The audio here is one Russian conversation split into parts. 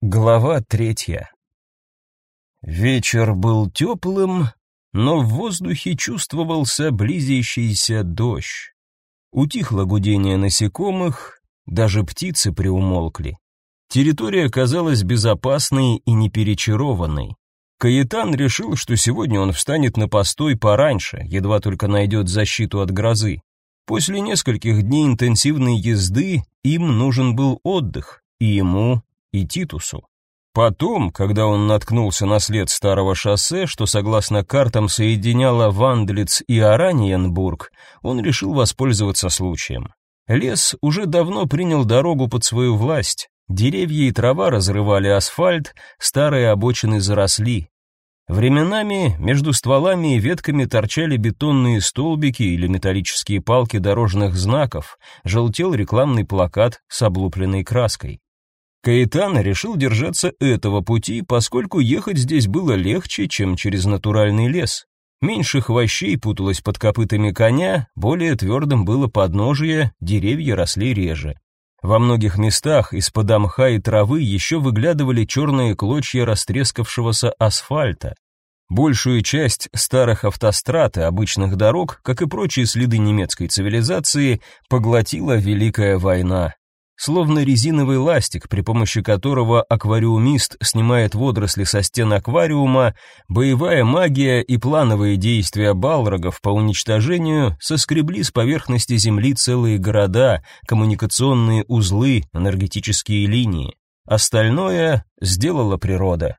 Глава третья. Вечер был теплым, но в воздухе чувствовался близящийся дождь. Утихло гудение насекомых, даже птицы приумолкли. Территория казалась безопасной и неперечарованной. Каэтан решил, что сегодня он встанет на постой пораньше, едва только найдет защиту от грозы. После нескольких дней интенсивной езды им нужен был отдых, и ему, и Титусу. Потом, когда он наткнулся на след старого шоссе, что согласно картам соединяло Вандлиц и Ораниенбург, он решил воспользоваться случаем. Лес уже давно принял дорогу под свою власть. Деревья и трава разрывали асфальт, старые обочины заросли. Временами между стволами и ветками торчали бетонные столбики или металлические палки дорожных знаков, желтел рекламный плакат с облупленной краской. Каэтан решил держаться этого пути, поскольку ехать здесь было легче, чем через натуральный лес. Меньше хвощей путалось под копытами коня, более твердым было подножие, деревья росли реже. Во многих местах из-под мха и травы еще выглядывали черные клочья растрескавшегося асфальта. Большую часть старых автострад и обычных дорог, как и прочие следы немецкой цивилизации, поглотила Великая война словно резиновый ластик, при помощи которого аквариумист снимает водоросли со стен аквариума, боевая магия и плановые действия балрогов по уничтожению соскребли с поверхности Земли целые города, коммуникационные узлы, энергетические линии. Остальное сделала природа.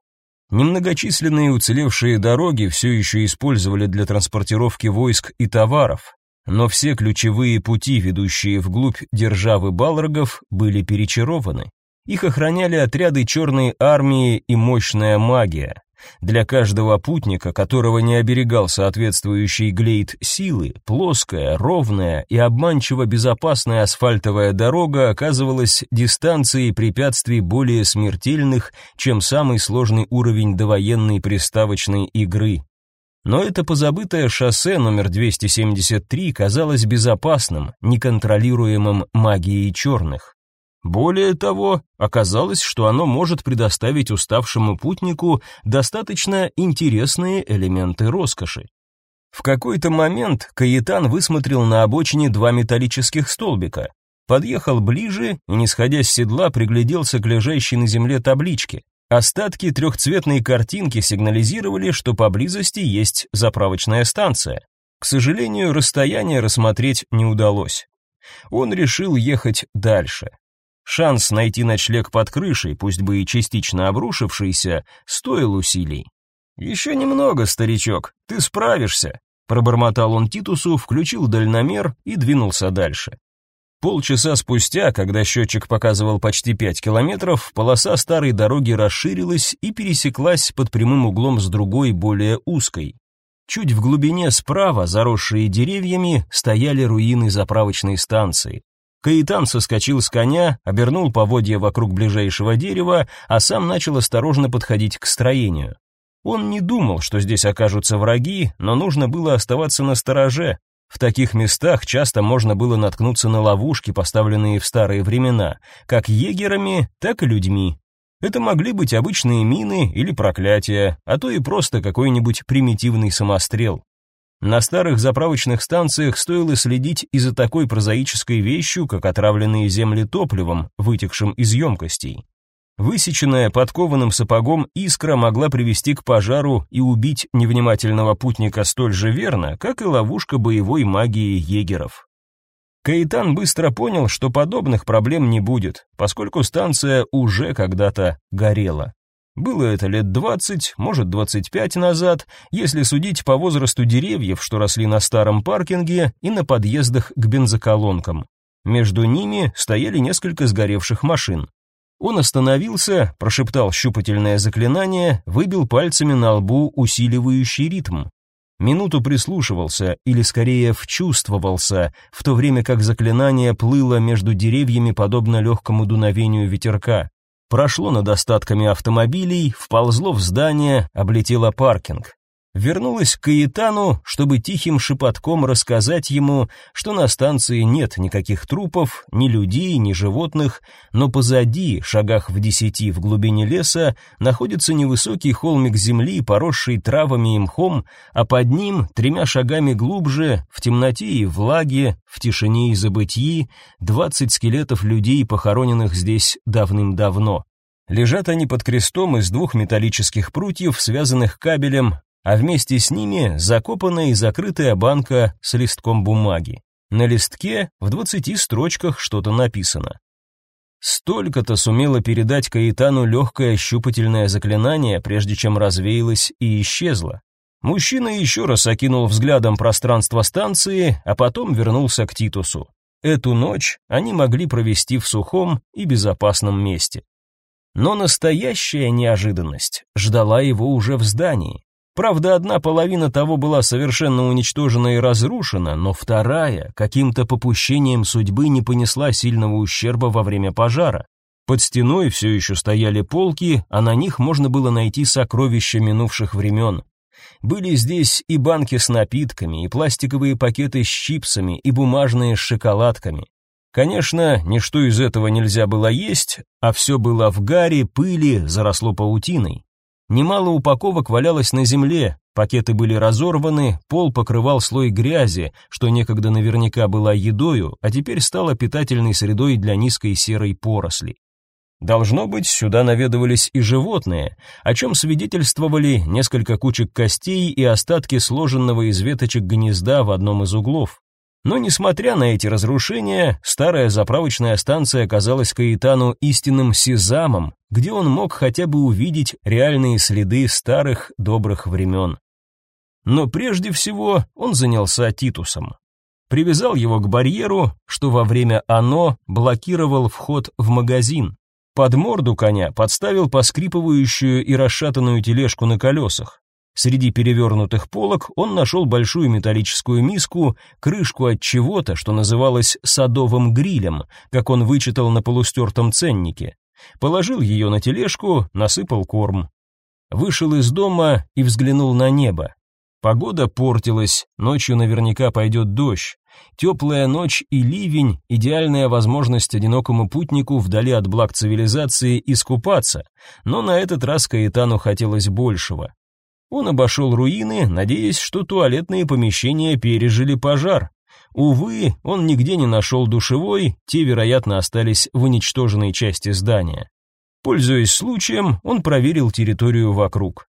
Немногочисленные уцелевшие дороги все еще использовали для транспортировки войск и товаров но все ключевые пути, ведущие вглубь державы Балрогов, были перечарованы. Их охраняли отряды черной армии и мощная магия. Для каждого путника, которого не оберегал соответствующий глейд силы, плоская, ровная и обманчиво безопасная асфальтовая дорога оказывалась дистанцией препятствий более смертельных, чем самый сложный уровень довоенной приставочной игры. Но это позабытое шоссе номер 273 казалось безопасным, неконтролируемым магией черных. Более того, оказалось, что оно может предоставить уставшему путнику достаточно интересные элементы роскоши. В какой-то момент Каэтан высмотрел на обочине два металлических столбика, подъехал ближе и, не сходя с седла, пригляделся к лежащей на земле табличке. Остатки трехцветной картинки сигнализировали, что поблизости есть заправочная станция. К сожалению, расстояние рассмотреть не удалось. Он решил ехать дальше. Шанс найти ночлег под крышей, пусть бы и частично обрушившийся, стоил усилий. «Еще немного, старичок, ты справишься», пробормотал он Титусу, включил дальномер и двинулся дальше. Полчаса спустя, когда счетчик показывал почти пять километров, полоса старой дороги расширилась и пересеклась под прямым углом с другой, более узкой. Чуть в глубине справа, заросшие деревьями, стояли руины заправочной станции. Каитан соскочил с коня, обернул поводья вокруг ближайшего дерева, а сам начал осторожно подходить к строению. Он не думал, что здесь окажутся враги, но нужно было оставаться на стороже, в таких местах часто можно было наткнуться на ловушки, поставленные в старые времена, как егерами, так и людьми. Это могли быть обычные мины или проклятия, а то и просто какой-нибудь примитивный самострел. На старых заправочных станциях стоило следить и за такой прозаической вещью, как отравленные земли топливом, вытекшим из емкостей. Высеченная подкованным сапогом искра могла привести к пожару и убить невнимательного путника столь же верно, как и ловушка боевой магии егеров. Каитан быстро понял, что подобных проблем не будет, поскольку станция уже когда-то горела. Было это лет двадцать, может двадцать пять назад, если судить по возрасту деревьев, что росли на старом паркинге и на подъездах к бензоколонкам. Между ними стояли несколько сгоревших машин. Он остановился, прошептал щупательное заклинание, выбил пальцами на лбу усиливающий ритм. Минуту прислушивался, или скорее вчувствовался, в то время как заклинание плыло между деревьями подобно легкому дуновению ветерка. Прошло над остатками автомобилей, вползло в здание, облетело паркинг. Вернулась к Каэтану, чтобы тихим шепотком рассказать ему, что на станции нет никаких трупов, ни людей, ни животных, но позади, шагах в десяти в глубине леса, находится невысокий холмик земли, поросший травами и мхом, а под ним, тремя шагами глубже, в темноте и влаге, в тишине и забытии, двадцать скелетов людей, похороненных здесь давным-давно. Лежат они под крестом из двух металлических прутьев, связанных кабелем, а вместе с ними закопанная и закрытая банка с листком бумаги. На листке в двадцати строчках что-то написано. Столько-то сумело передать Каитану легкое щупательное заклинание, прежде чем развеялось и исчезло. Мужчина еще раз окинул взглядом пространство станции, а потом вернулся к Титусу. Эту ночь они могли провести в сухом и безопасном месте. Но настоящая неожиданность ждала его уже в здании. Правда, одна половина того была совершенно уничтожена и разрушена, но вторая каким-то попущением судьбы не понесла сильного ущерба во время пожара. Под стеной все еще стояли полки, а на них можно было найти сокровища минувших времен. Были здесь и банки с напитками, и пластиковые пакеты с чипсами, и бумажные с шоколадками. Конечно, ничто из этого нельзя было есть, а все было в гаре, пыли, заросло паутиной. Немало упаковок валялось на земле, пакеты были разорваны, пол покрывал слой грязи, что некогда наверняка была едою, а теперь стала питательной средой для низкой серой поросли. Должно быть, сюда наведывались и животные, о чем свидетельствовали несколько кучек костей и остатки сложенного из веточек гнезда в одном из углов. Но несмотря на эти разрушения, старая заправочная станция оказалась Каитану истинным сезамом, где он мог хотя бы увидеть реальные следы старых добрых времен. Но прежде всего он занялся Титусом. Привязал его к барьеру, что во время оно блокировал вход в магазин. Под морду коня подставил поскрипывающую и расшатанную тележку на колесах. Среди перевернутых полок он нашел большую металлическую миску, крышку от чего-то, что называлось садовым грилем, как он вычитал на полустертом ценнике. Положил ее на тележку, насыпал корм. Вышел из дома и взглянул на небо. Погода портилась, ночью наверняка пойдет дождь. Теплая ночь и ливень – идеальная возможность одинокому путнику вдали от благ цивилизации искупаться, но на этот раз Каэтану хотелось большего. Он обошел руины, надеясь, что туалетные помещения пережили пожар. Увы, он нигде не нашел душевой, те, вероятно, остались в уничтоженной части здания. Пользуясь случаем, он проверил территорию вокруг.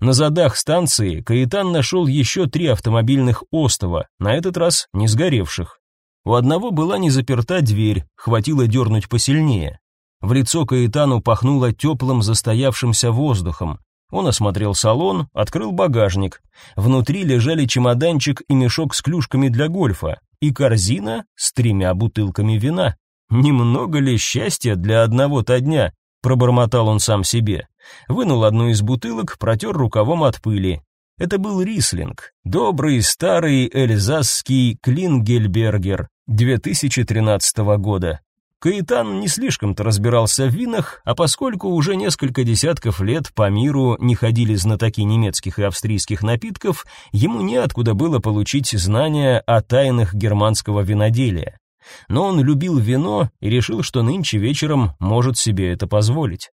На задах станции Каитан нашел еще три автомобильных остова, на этот раз не сгоревших. У одного была не заперта дверь, хватило дернуть посильнее. В лицо Каитану пахнуло теплым застоявшимся воздухом. Он осмотрел салон, открыл багажник. Внутри лежали чемоданчик и мешок с клюшками для гольфа, и корзина с тремя бутылками вина. Немного ли счастья для одного-то дня, пробормотал он сам себе. Вынул одну из бутылок, протер рукавом от пыли. Это был рислинг, добрый старый эльзасский Клингельбергер 2013 года. Каитан не слишком-то разбирался в винах, а поскольку уже несколько десятков лет по миру не ходили знатоки немецких и австрийских напитков, ему неоткуда было получить знания о тайнах германского виноделия. Но он любил вино и решил, что нынче вечером может себе это позволить.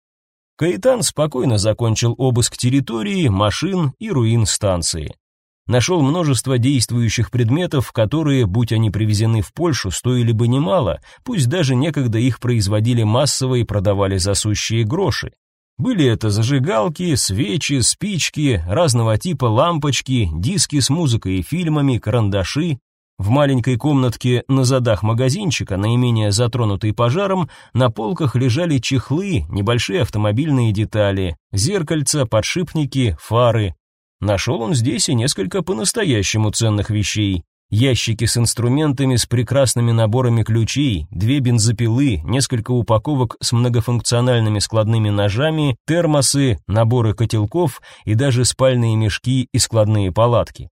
Каитан спокойно закончил обыск территории, машин и руин станции. Нашел множество действующих предметов, которые, будь они привезены в Польшу, стоили бы немало, пусть даже некогда их производили массово и продавали за сущие гроши. Были это зажигалки, свечи, спички, разного типа лампочки, диски с музыкой и фильмами, карандаши. В маленькой комнатке на задах магазинчика, наименее затронутой пожаром, на полках лежали чехлы, небольшие автомобильные детали, зеркальца, подшипники, фары, Нашел он здесь и несколько по-настоящему ценных вещей. Ящики с инструментами с прекрасными наборами ключей, две бензопилы, несколько упаковок с многофункциональными складными ножами, термосы, наборы котелков и даже спальные мешки и складные палатки.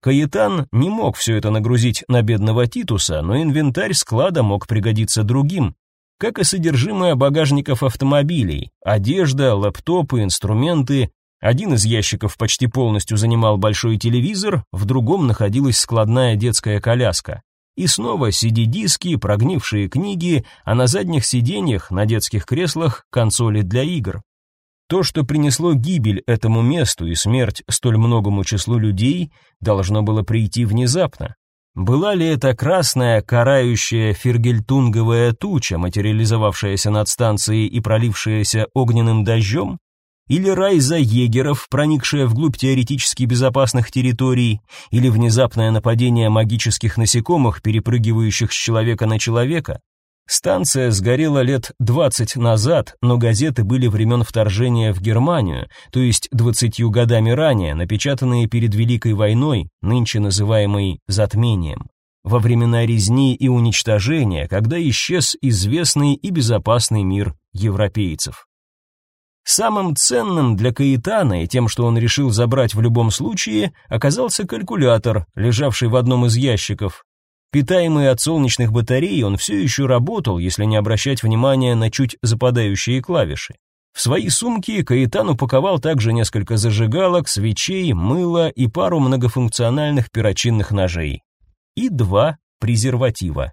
Каэтан не мог все это нагрузить на бедного Титуса, но инвентарь склада мог пригодиться другим, как и содержимое багажников автомобилей, одежда, лэптопы, инструменты, Один из ящиков почти полностью занимал большой телевизор, в другом находилась складная детская коляска. И снова CD-диски, прогнившие книги, а на задних сиденьях, на детских креслах, консоли для игр. То, что принесло гибель этому месту и смерть столь многому числу людей, должно было прийти внезапно. Была ли это красная, карающая фергельтунговая туча, материализовавшаяся над станцией и пролившаяся огненным дождем? Или райза егеров, проникшая вглубь теоретически безопасных территорий, или внезапное нападение магических насекомых, перепрыгивающих с человека на человека. Станция сгорела лет 20 назад, но газеты были времен вторжения в Германию, то есть 20 годами ранее, напечатанные перед Великой войной, нынче называемой «затмением». Во времена резни и уничтожения, когда исчез известный и безопасный мир европейцев. Самым ценным для Каэтана и тем, что он решил забрать в любом случае, оказался калькулятор, лежавший в одном из ящиков. Питаемый от солнечных батарей, он все еще работал, если не обращать внимания на чуть западающие клавиши. В свои сумки Каэтан упаковал также несколько зажигалок, свечей, мыло и пару многофункциональных перочинных ножей. И два презерватива.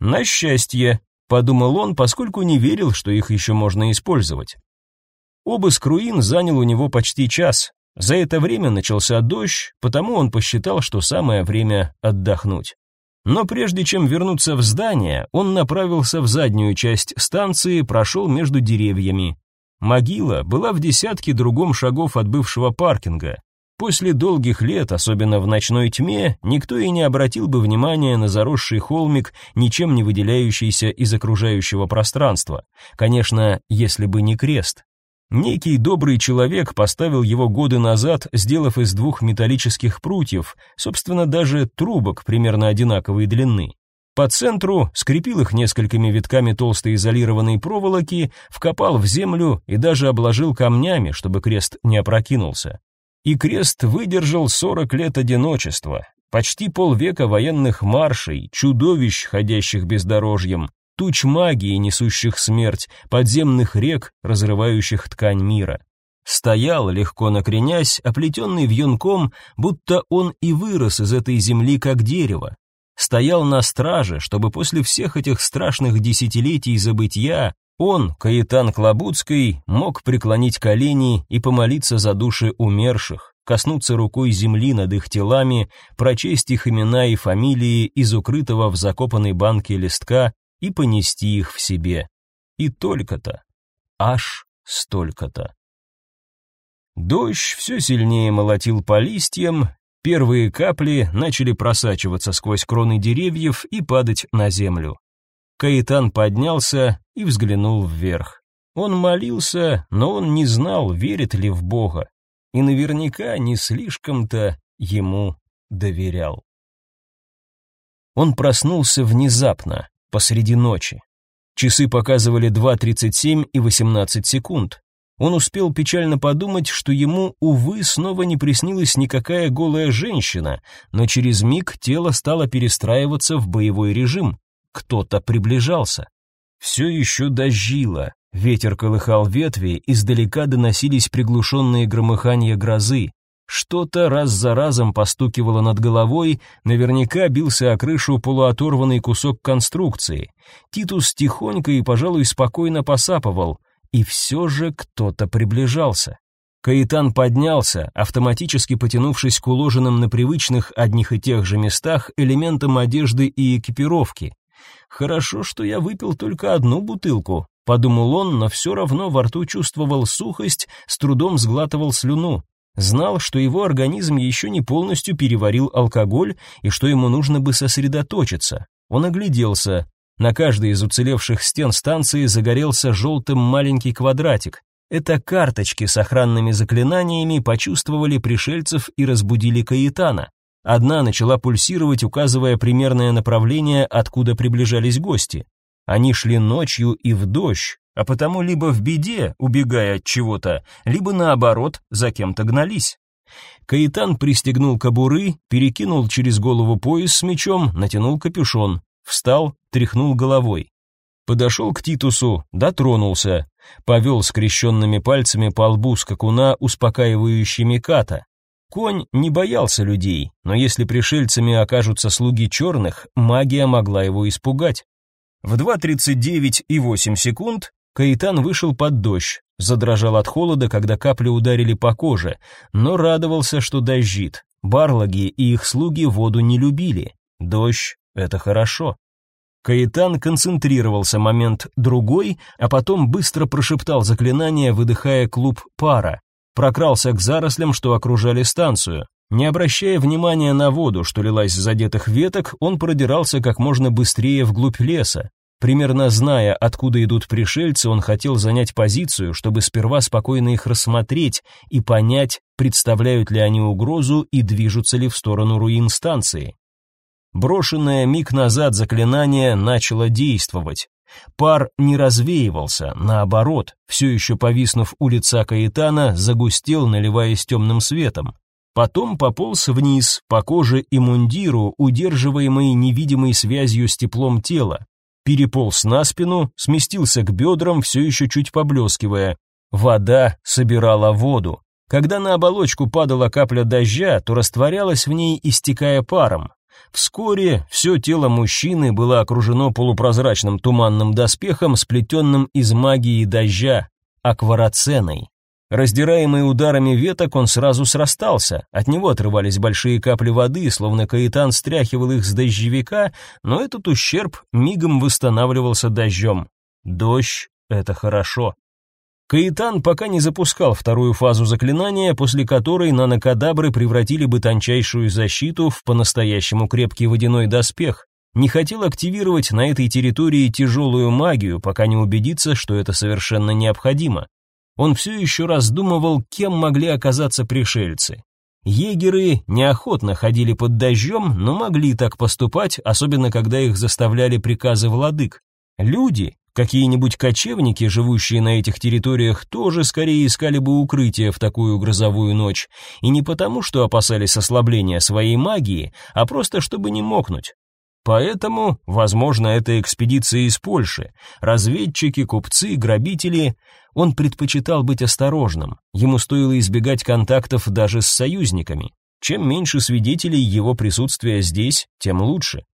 На счастье, подумал он, поскольку не верил, что их еще можно использовать. Обыск руин занял у него почти час. За это время начался дождь, потому он посчитал, что самое время отдохнуть. Но прежде чем вернуться в здание, он направился в заднюю часть станции, прошел между деревьями. Могила была в десятке другом шагов от бывшего паркинга. После долгих лет, особенно в ночной тьме, никто и не обратил бы внимания на заросший холмик, ничем не выделяющийся из окружающего пространства. Конечно, если бы не крест. Некий добрый человек поставил его годы назад, сделав из двух металлических прутьев, собственно, даже трубок примерно одинаковой длины. По центру скрепил их несколькими витками толстой изолированной проволоки, вкопал в землю и даже обложил камнями, чтобы крест не опрокинулся. И крест выдержал 40 лет одиночества, почти полвека военных маршей, чудовищ, ходящих бездорожьем, туч магии, несущих смерть, подземных рек, разрывающих ткань мира. Стоял, легко накренясь, оплетенный вьюнком, будто он и вырос из этой земли как дерево. Стоял на страже, чтобы после всех этих страшных десятилетий забытья он, Каэтан Клобудский, мог преклонить колени и помолиться за души умерших, коснуться рукой земли над их телами, прочесть их имена и фамилии из укрытого в закопанной банке листка и понести их в себе. И только-то, аж столько-то. Дождь все сильнее молотил по листьям, первые капли начали просачиваться сквозь кроны деревьев и падать на землю. Каитан поднялся и взглянул вверх. Он молился, но он не знал, верит ли в Бога, и наверняка не слишком-то ему доверял. Он проснулся внезапно, посреди ночи. Часы показывали 2.37 и 18 секунд. Он успел печально подумать, что ему, увы, снова не приснилась никакая голая женщина, но через миг тело стало перестраиваться в боевой режим. Кто-то приближался. Все еще дождило. Ветер колыхал ветви, издалека доносились приглушенные громыхания грозы. Что-то раз за разом постукивало над головой, наверняка бился о крышу полуоторванный кусок конструкции. Титус тихонько и, пожалуй, спокойно посапывал, и все же кто-то приближался. Каитан поднялся, автоматически потянувшись к уложенным на привычных одних и тех же местах элементам одежды и экипировки. «Хорошо, что я выпил только одну бутылку», — подумал он, но все равно во рту чувствовал сухость, с трудом сглатывал слюну. Знал, что его организм еще не полностью переварил алкоголь и что ему нужно бы сосредоточиться. Он огляделся. На каждой из уцелевших стен станции загорелся желтым маленький квадратик. Это карточки с охранными заклинаниями почувствовали пришельцев и разбудили Каитана. Одна начала пульсировать, указывая примерное направление, откуда приближались гости. Они шли ночью и в дождь, а потому либо в беде, убегая от чего-то, либо наоборот, за кем-то гнались. Каитан пристегнул кобуры, перекинул через голову пояс с мечом, натянул капюшон, встал, тряхнул головой. Подошел к Титусу, дотронулся. Повел скрещенными пальцами по лбу скакуна успокаивающими ката. Конь не боялся людей, но если пришельцами окажутся слуги черных, магия могла его испугать. В 2.39 и 8 секунд Каитан вышел под дождь, задрожал от холода, когда капли ударили по коже, но радовался, что дождит. Барлаги и их слуги воду не любили. Дождь — это хорошо. Каитан концентрировался момент другой, а потом быстро прошептал заклинание, выдыхая клуб пара прокрался к зарослям, что окружали станцию. Не обращая внимания на воду, что лилась с задетых веток, он продирался как можно быстрее вглубь леса. Примерно зная, откуда идут пришельцы, он хотел занять позицию, чтобы сперва спокойно их рассмотреть и понять, представляют ли они угрозу и движутся ли в сторону руин станции. Брошенное миг назад заклинание начало действовать. Пар не развеивался, наоборот, все еще повиснув у лица Каэтана, загустел, наливаясь темным светом. Потом пополз вниз, по коже и мундиру, удерживаемый невидимой связью с теплом тела. Переполз на спину, сместился к бедрам, все еще чуть поблескивая. Вода собирала воду. Когда на оболочку падала капля дождя, то растворялась в ней, истекая паром. Вскоре все тело мужчины было окружено полупрозрачным туманным доспехом, сплетенным из магии дождя, аквараценой. Раздираемый ударами веток, он сразу срастался, от него отрывались большие капли воды, словно каэтан стряхивал их с дождевика, но этот ущерб мигом восстанавливался дождем. Дождь — это хорошо. Каитан пока не запускал вторую фазу заклинания, после которой нанокадабры превратили бы тончайшую защиту в по-настоящему крепкий водяной доспех. Не хотел активировать на этой территории тяжелую магию, пока не убедится, что это совершенно необходимо. Он все еще раздумывал, кем могли оказаться пришельцы. Егеры неохотно ходили под дождем, но могли так поступать, особенно когда их заставляли приказы владык. Люди Какие-нибудь кочевники, живущие на этих территориях, тоже скорее искали бы укрытие в такую грозовую ночь, и не потому, что опасались ослабления своей магии, а просто чтобы не мокнуть. Поэтому, возможно, это экспедиция из Польши. Разведчики, купцы, грабители. Он предпочитал быть осторожным. Ему стоило избегать контактов даже с союзниками. Чем меньше свидетелей его присутствия здесь, тем лучше.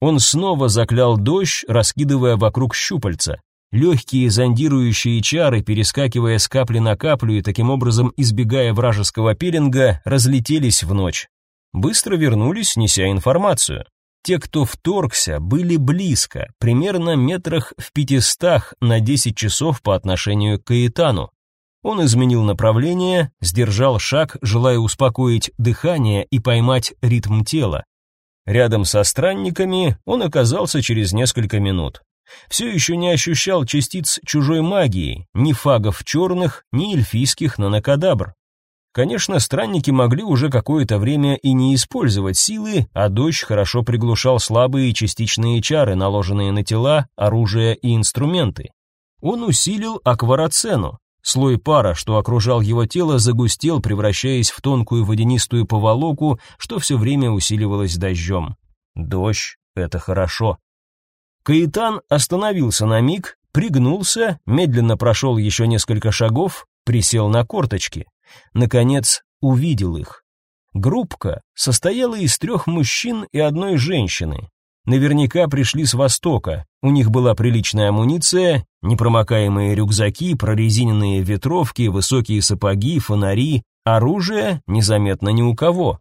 Он снова заклял дождь, раскидывая вокруг щупальца. Легкие зондирующие чары, перескакивая с капли на каплю и таким образом избегая вражеского пеленга, разлетелись в ночь. Быстро вернулись, неся информацию. Те, кто вторгся, были близко, примерно метрах в пятистах на десять часов по отношению к Каэтану. Он изменил направление, сдержал шаг, желая успокоить дыхание и поймать ритм тела. Рядом со странниками он оказался через несколько минут. Все еще не ощущал частиц чужой магии, ни фагов черных, ни эльфийских нанокадабр. Конечно, странники могли уже какое-то время и не использовать силы, а дождь хорошо приглушал слабые частичные чары, наложенные на тела, оружие и инструменты. Он усилил акварацену, Слой пара, что окружал его тело, загустел, превращаясь в тонкую водянистую поволоку, что все время усиливалось дождем. Дождь — это хорошо. Каитан остановился на миг, пригнулся, медленно прошел еще несколько шагов, присел на корточки. Наконец, увидел их. Группка состояла из трех мужчин и одной женщины. Наверняка пришли с востока. У них была приличная амуниция, непромокаемые рюкзаки, прорезиненные ветровки, высокие сапоги, фонари, оружие незаметно ни у кого.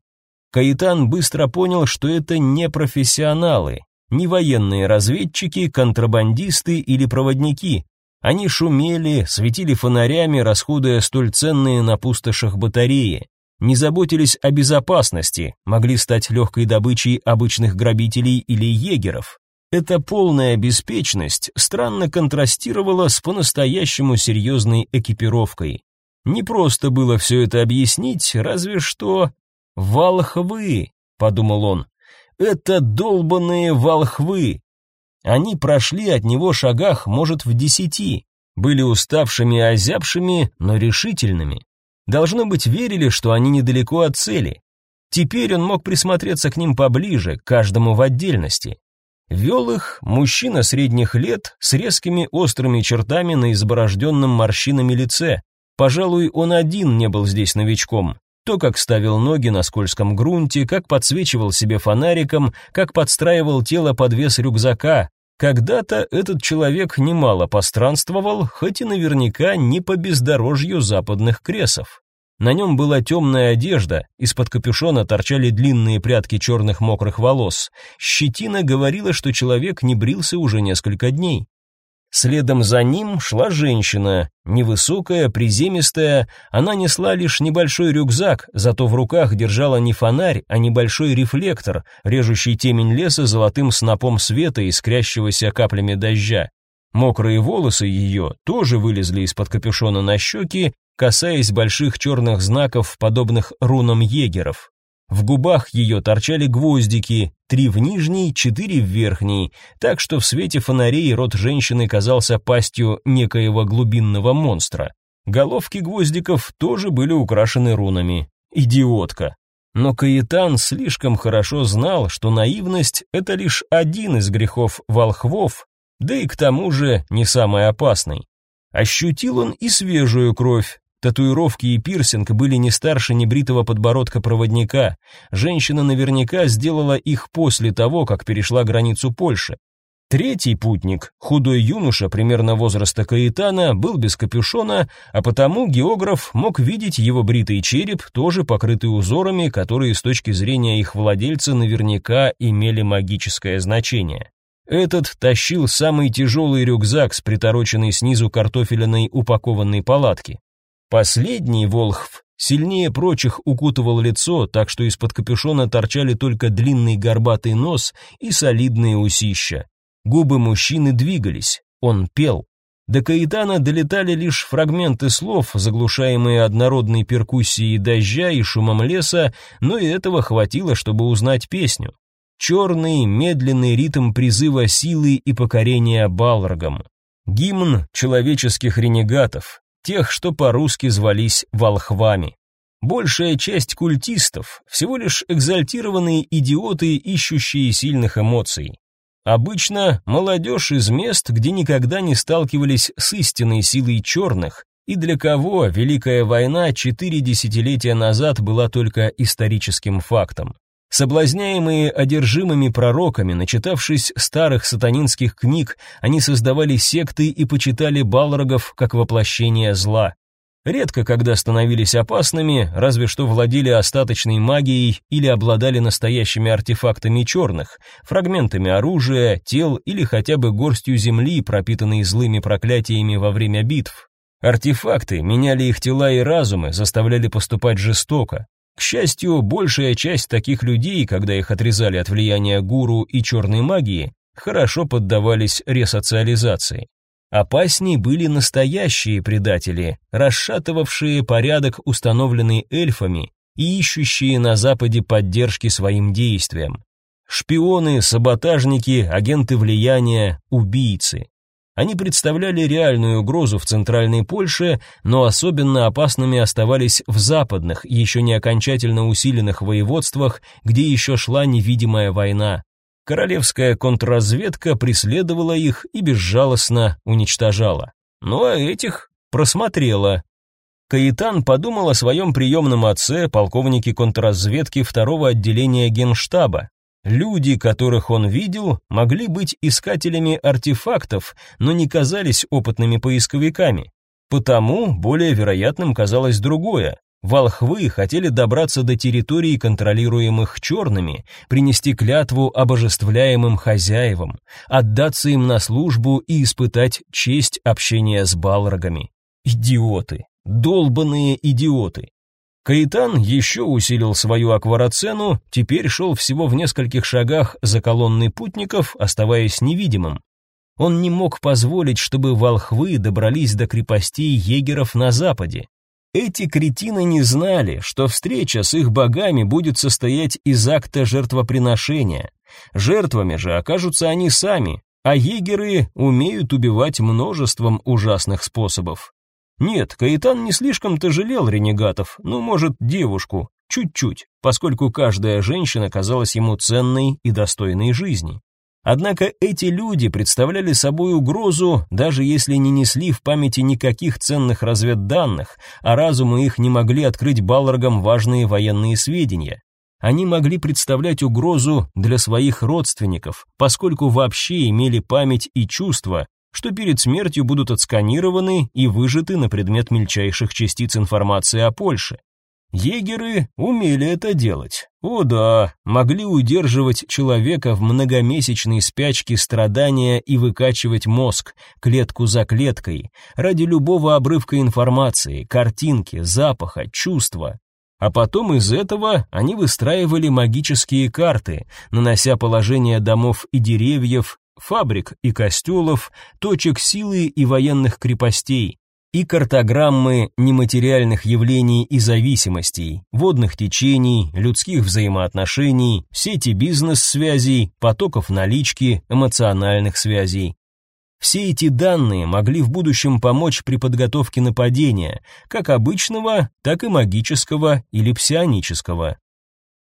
Каитан быстро понял, что это не профессионалы, не военные разведчики, контрабандисты или проводники. Они шумели, светили фонарями, расходуя столь ценные на пустошах батареи не заботились о безопасности, могли стать легкой добычей обычных грабителей или егеров. Эта полная беспечность странно контрастировала с по-настоящему серьезной экипировкой. Не просто было все это объяснить, разве что... «Волхвы», — подумал он, — «это долбанные волхвы». Они прошли от него шагах, может, в десяти, были уставшими и озябшими, но решительными. Должно быть, верили, что они недалеко от цели. Теперь он мог присмотреться к ним поближе, каждому в отдельности. Вел их мужчина средних лет с резкими острыми чертами на изборожденном морщинами лице. Пожалуй, он один не был здесь новичком. То, как ставил ноги на скользком грунте, как подсвечивал себе фонариком, как подстраивал тело под вес рюкзака. Когда-то этот человек немало постранствовал, хоть и наверняка не по бездорожью западных кресов. На нем была темная одежда, из-под капюшона торчали длинные прядки черных мокрых волос. Щетина говорила, что человек не брился уже несколько дней. Следом за ним шла женщина, невысокая, приземистая, она несла лишь небольшой рюкзак, зато в руках держала не фонарь, а небольшой рефлектор, режущий темень леса золотым снопом света, искрящегося каплями дождя. Мокрые волосы ее тоже вылезли из-под капюшона на щеки, касаясь больших черных знаков, подобных рунам егеров. В губах ее торчали гвоздики, три в нижней, четыре в верхней, так что в свете фонарей рот женщины казался пастью некоего глубинного монстра. Головки гвоздиков тоже были украшены рунами. Идиотка. Но Каитан слишком хорошо знал, что наивность — это лишь один из грехов волхвов, да и к тому же не самый опасный. Ощутил он и свежую кровь, Татуировки и пирсинг были не старше небритого подбородка проводника. Женщина наверняка сделала их после того, как перешла границу Польши. Третий путник, худой юноша примерно возраста Каэтана, был без капюшона, а потому географ мог видеть его бритый череп, тоже покрытый узорами, которые с точки зрения их владельца наверняка имели магическое значение. Этот тащил самый тяжелый рюкзак с притороченной снизу картофелиной упакованной палатки. Последний Волхв сильнее прочих укутывал лицо, так что из-под капюшона торчали только длинный горбатый нос и солидные усища. Губы мужчины двигались, он пел. До Каэтана долетали лишь фрагменты слов, заглушаемые однородной перкуссией дождя и шумом леса, но и этого хватило, чтобы узнать песню. Черный, медленный ритм призыва силы и покорения Балрогом. Гимн человеческих ренегатов, тех, что по-русски звались волхвами. Большая часть культистов всего лишь экзальтированные идиоты, ищущие сильных эмоций. Обычно молодежь из мест, где никогда не сталкивались с истинной силой черных, и для кого Великая война четыре десятилетия назад была только историческим фактом. Соблазняемые одержимыми пророками, начитавшись старых сатанинских книг, они создавали секты и почитали балрогов как воплощение зла. Редко когда становились опасными, разве что владели остаточной магией или обладали настоящими артефактами черных, фрагментами оружия, тел или хотя бы горстью земли, пропитанной злыми проклятиями во время битв. Артефакты меняли их тела и разумы, заставляли поступать жестоко. К счастью, большая часть таких людей, когда их отрезали от влияния гуру и черной магии, хорошо поддавались ресоциализации. Опасней были настоящие предатели, расшатывавшие порядок, установленный эльфами, и ищущие на Западе поддержки своим действиям. Шпионы, саботажники, агенты влияния, убийцы. Они представляли реальную угрозу в Центральной Польше, но особенно опасными оставались в западных, еще не окончательно усиленных воеводствах, где еще шла невидимая война. Королевская контрразведка преследовала их и безжалостно уничтожала. Ну а этих просмотрела. Каитан подумал о своем приемном отце, полковнике контрразведки второго отделения Генштаба, Люди, которых он видел, могли быть искателями артефактов, но не казались опытными поисковиками. Потому более вероятным казалось другое. Волхвы хотели добраться до территорий, контролируемых черными, принести клятву обожествляемым хозяевам, отдаться им на службу и испытать честь общения с балрогами. Идиоты, долбанные идиоты. Каитан еще усилил свою акварацену, теперь шел всего в нескольких шагах за колонной путников, оставаясь невидимым. Он не мог позволить, чтобы волхвы добрались до крепостей егеров на западе. Эти кретины не знали, что встреча с их богами будет состоять из акта жертвоприношения. Жертвами же окажутся они сами, а егеры умеют убивать множеством ужасных способов. Нет, Каитан не слишком-то жалел ренегатов, ну, может, девушку, чуть-чуть, поскольку каждая женщина казалась ему ценной и достойной жизни. Однако эти люди представляли собой угрозу, даже если не несли в памяти никаких ценных разведданных, а разумы их не могли открыть Балларгам важные военные сведения. Они могли представлять угрозу для своих родственников, поскольку вообще имели память и чувства, что перед смертью будут отсканированы и выжаты на предмет мельчайших частиц информации о Польше. Егеры умели это делать. О да, могли удерживать человека в многомесячной спячке страдания и выкачивать мозг, клетку за клеткой, ради любого обрывка информации, картинки, запаха, чувства. А потом из этого они выстраивали магические карты, нанося положение домов и деревьев, фабрик и костелов, точек силы и военных крепостей, и картограммы нематериальных явлений и зависимостей, водных течений, людских взаимоотношений, сети бизнес-связей, потоков налички, эмоциональных связей. Все эти данные могли в будущем помочь при подготовке нападения, как обычного, так и магического или псионического.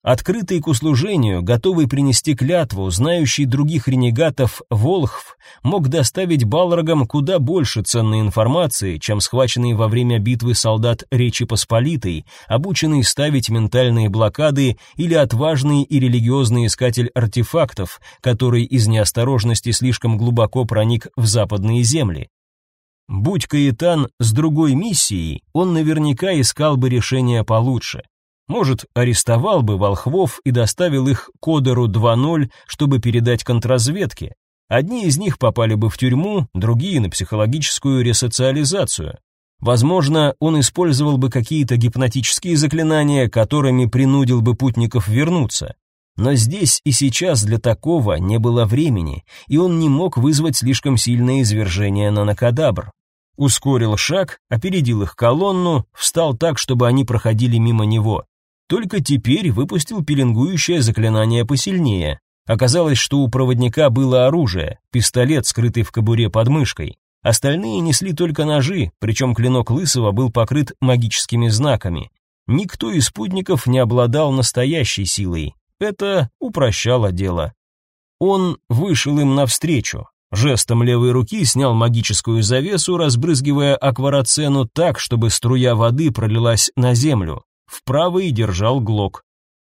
Открытый к услужению, готовый принести клятву, знающий других ренегатов Волхв, мог доставить Балрогам куда больше ценной информации, чем схваченный во время битвы солдат Речи Посполитой, обученный ставить ментальные блокады или отважный и религиозный искатель артефактов, который из неосторожности слишком глубоко проник в западные земли. Будь Каэтан с другой миссией, он наверняка искал бы решение получше. Может, арестовал бы волхвов и доставил их к Одеру 2.0, чтобы передать контрразведке. Одни из них попали бы в тюрьму, другие на психологическую ресоциализацию. Возможно, он использовал бы какие-то гипнотические заклинания, которыми принудил бы путников вернуться. Но здесь и сейчас для такого не было времени, и он не мог вызвать слишком сильное извержение на накадабр. Ускорил шаг, опередил их колонну, встал так, чтобы они проходили мимо него. Только теперь выпустил пеленгующее заклинание посильнее. Оказалось, что у проводника было оружие, пистолет, скрытый в кобуре под мышкой. Остальные несли только ножи, причем клинок Лысого был покрыт магическими знаками. Никто из спутников не обладал настоящей силой. Это упрощало дело. Он вышел им навстречу. Жестом левой руки снял магическую завесу, разбрызгивая акварацену так, чтобы струя воды пролилась на землю в правой держал глок.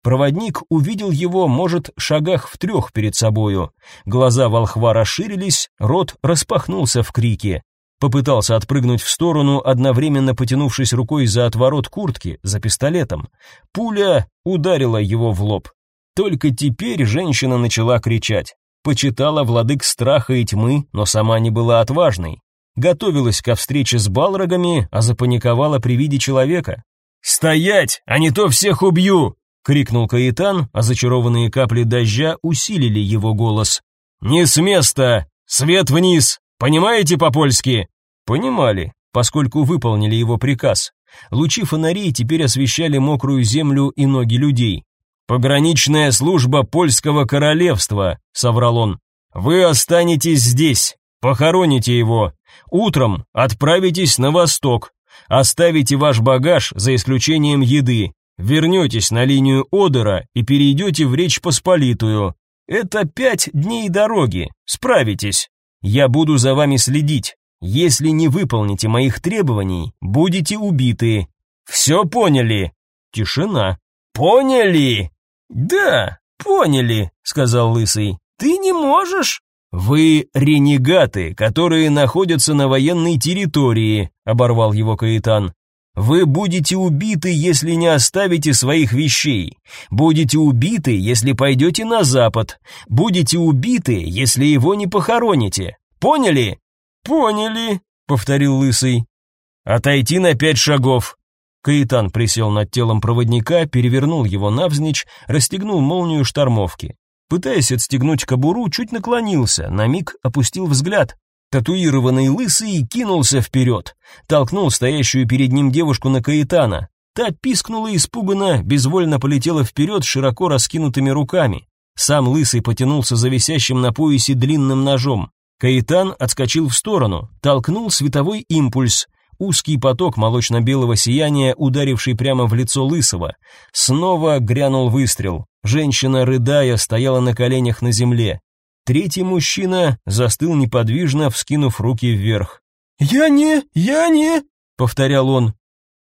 Проводник увидел его, может, шагах в трех перед собою. Глаза волхва расширились, рот распахнулся в крике. Попытался отпрыгнуть в сторону, одновременно потянувшись рукой за отворот куртки, за пистолетом. Пуля ударила его в лоб. Только теперь женщина начала кричать. Почитала владык страха и тьмы, но сама не была отважной. Готовилась ко встрече с балрогами, а запаниковала при виде человека. «Стоять, а не то всех убью!» — крикнул Каитан, а зачарованные капли дождя усилили его голос. «Не с места! Свет вниз! Понимаете по-польски?» Понимали, поскольку выполнили его приказ. Лучи фонарей теперь освещали мокрую землю и ноги людей. «Пограничная служба польского королевства», — соврал он. «Вы останетесь здесь, похороните его. Утром отправитесь на восток, Оставите ваш багаж за исключением еды. Вернетесь на линию Одера и перейдете в Речь Посполитую. Это пять дней дороги. Справитесь. Я буду за вами следить. Если не выполните моих требований, будете убиты. Все поняли? Тишина. Поняли? Да, поняли, сказал лысый. Ты не можешь? Вы ренегаты, которые находятся на военной территории, оборвал его Каитан. Вы будете убиты, если не оставите своих вещей. Будете убиты, если пойдете на запад. Будете убиты, если его не похороните. Поняли? Поняли, повторил лысый. Отойти на пять шагов. Каитан присел над телом проводника, перевернул его навзничь, расстегнул молнию штормовки. Пытаясь отстегнуть кобуру, чуть наклонился, на миг опустил взгляд. Татуированный лысый кинулся вперед, толкнул стоящую перед ним девушку на Каэтана. Та пискнула испуганно, безвольно полетела вперед широко раскинутыми руками. Сам лысый потянулся за висящим на поясе длинным ножом. Каэтан отскочил в сторону, толкнул световой импульс. Узкий поток молочно-белого сияния, ударивший прямо в лицо лысого. Снова грянул выстрел. Женщина, рыдая, стояла на коленях на земле. Третий мужчина застыл неподвижно, вскинув руки вверх. «Я не, я не», — повторял он.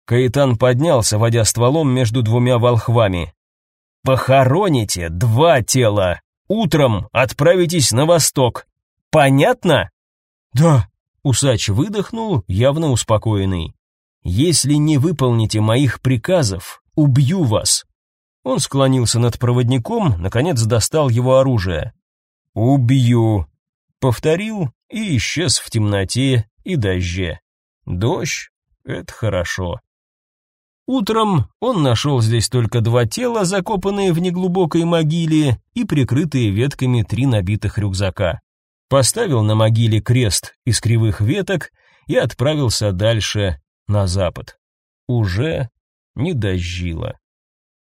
Каэтан поднялся, водя стволом между двумя волхвами. «Похороните два тела. Утром отправитесь на восток. Понятно?» «Да», — усач выдохнул, явно успокоенный. «Если не выполните моих приказов, убью вас». Он склонился над проводником, наконец достал его оружие. «Убью», — повторил и исчез в темноте и дожде. Дождь — это хорошо. Утром он нашел здесь только два тела, закопанные в неглубокой могиле и прикрытые ветками три набитых рюкзака. Поставил на могиле крест из кривых веток и отправился дальше, на запад. Уже не дождило.